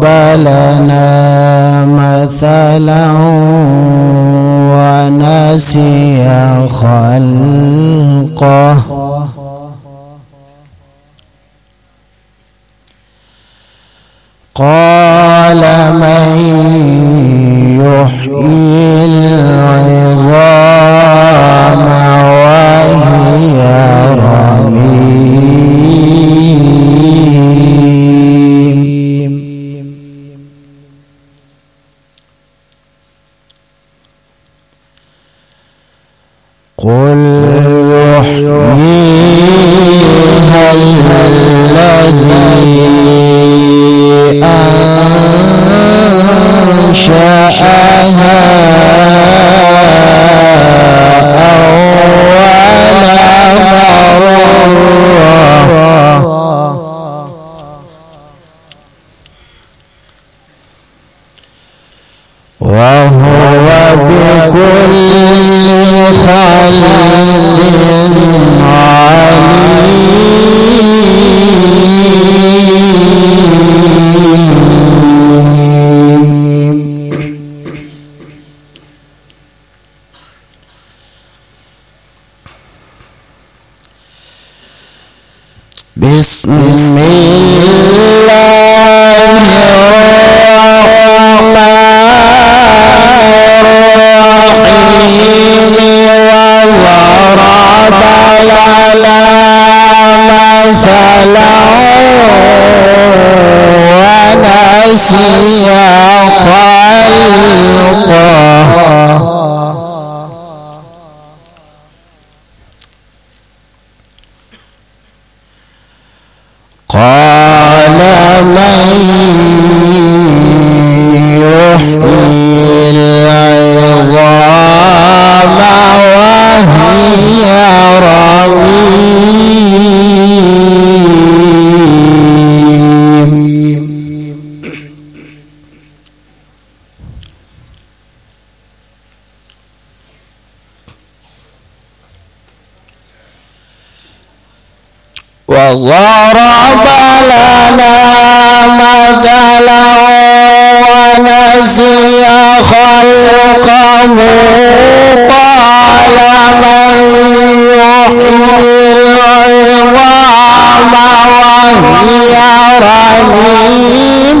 وضرب لنا مثلا ونسي خلقه. قال من وضرب لنا مثلا ونسي خلقه قال من يحيي العظام وهي رميم.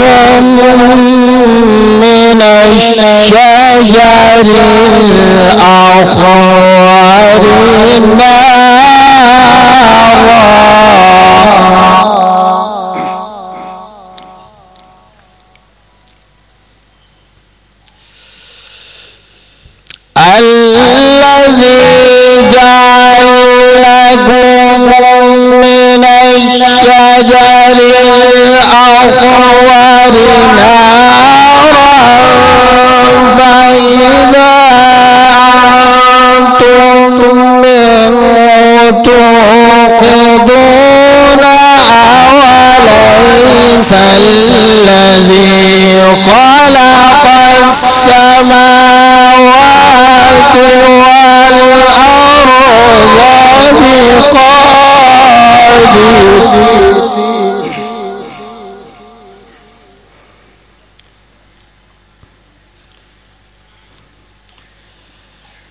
جل السماوات والأرض بقادر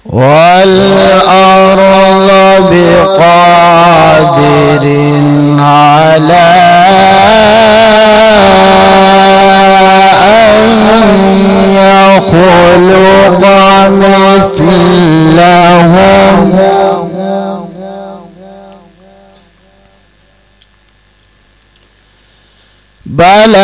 والأرض بل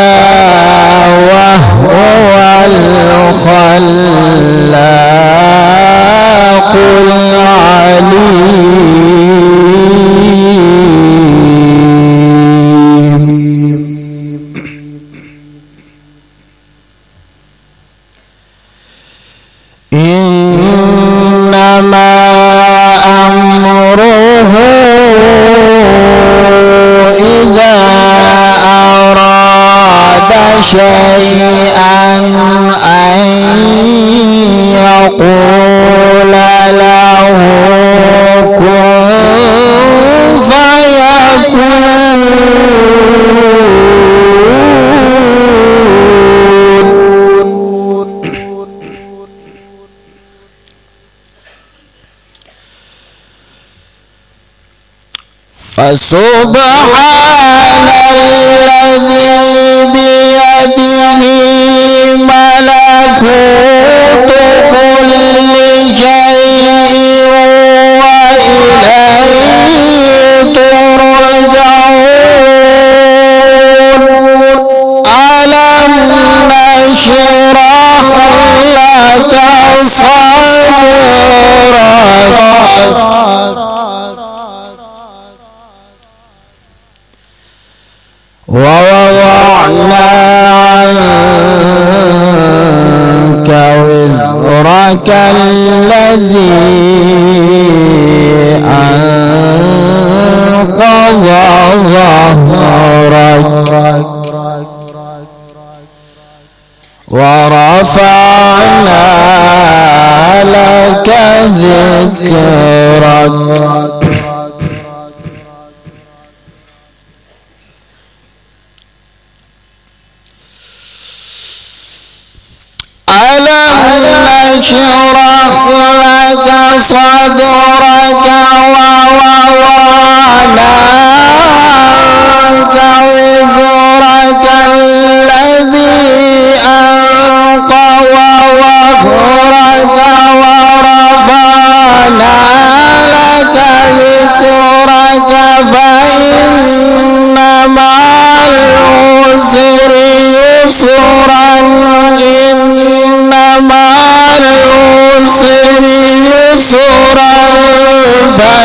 فسبحان الذي بيده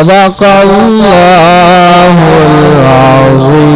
صدق الله العظيم.